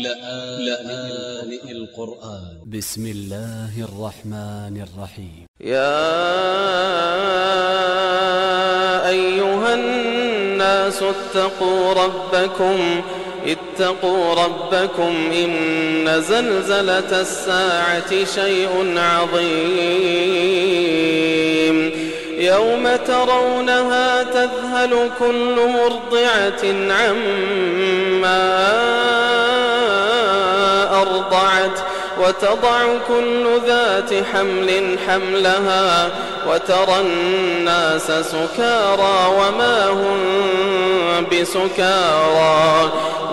لآن القرآن. ب س م الله الرحمن الرحيم. يا أيها الناس اتقوا ربكم اتقوا ربكم إن زلزلة الساعة شيء عظيم. يوم ترونها تذهل كل مرضعة عما أرضعت وتضع كل ذات حمل حملها وترى الناس سكارى وما هم بسكارى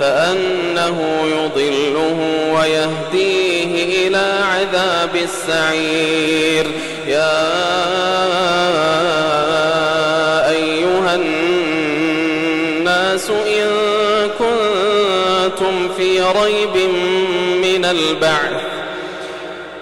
فأنه يضله ويهديه إلى عذاب السعير. يا أيها الناس إن كنتم في ريب من البعث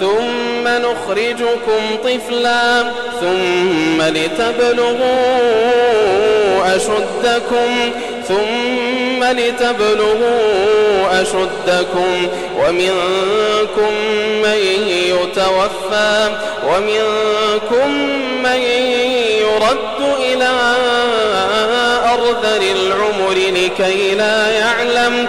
ثم نخرجكم طفلا ثم لتبلغوا أشدكم ثم لتبلغوا أشدكم ومنكم من يتوفى ومنكم من يرد إلى أرذل العمر لكي لا يعلم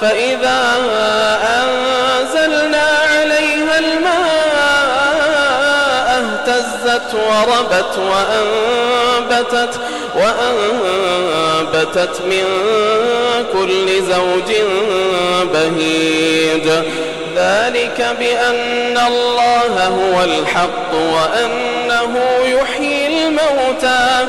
فإذا أنزلنا عليها الماء اهتزت وربت وأنبتت وأنبتت من كل زوج بهيج. ذلك بأن الله هو الحق وأنه يحيي الموتى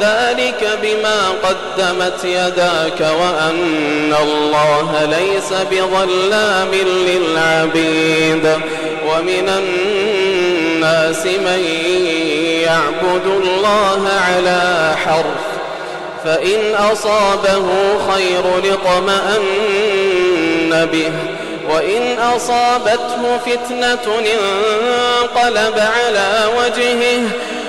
ذلك بما قدمت يداك وأن الله ليس بظلام للعبيد ومن الناس من يعبد الله على حرف فإن أصابه خير اطمأن به وإن أصابته فتنة انقلب على وجهه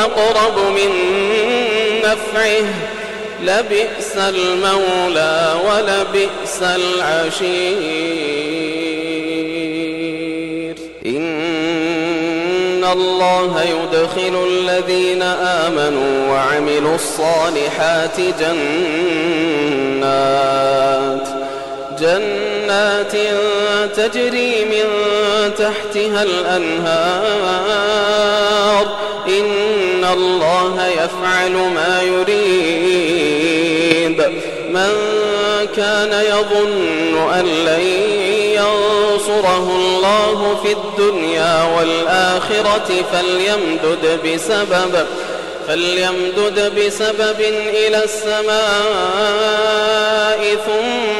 أقرب من نفعه لبئس المولى ولبئس العشير. إن الله يدخل الذين آمنوا وعملوا الصالحات جنات. جنات تجري من تحتها الأنهار. إن الله يفعل ما يريد. من كان يظن أن لن ينصره الله في الدنيا والآخرة فليمدد بسبب فليمدد بسبب إلى السماء ثم